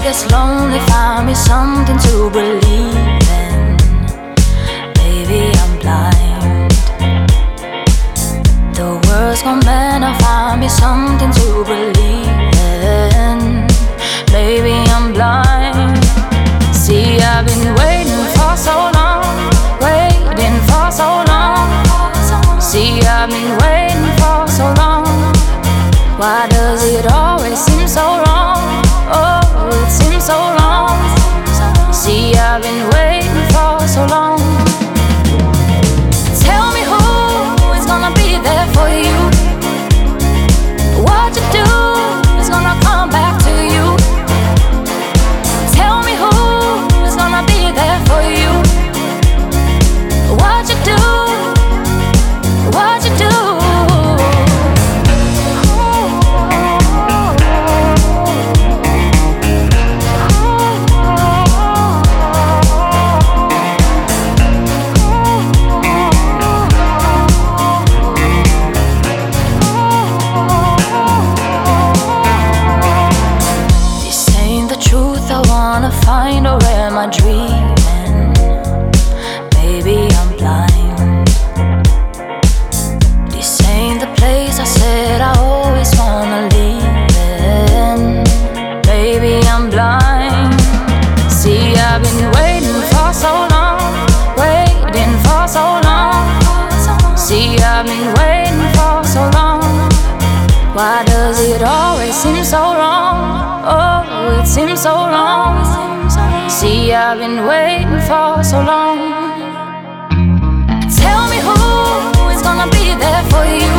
gets lonely, find me something to believe. been I wanna find, or am I dreaming? Maybe I'm blind. This ain't the place I said I always wanna leave in. Maybe I'm blind. See, I've been waiting for so long, waiting for so long. See, I've been waiting for so long. Why it always seems so wrong. Oh, it seems so long. See, I've been waiting for so long. Tell me who is gonna be there for you.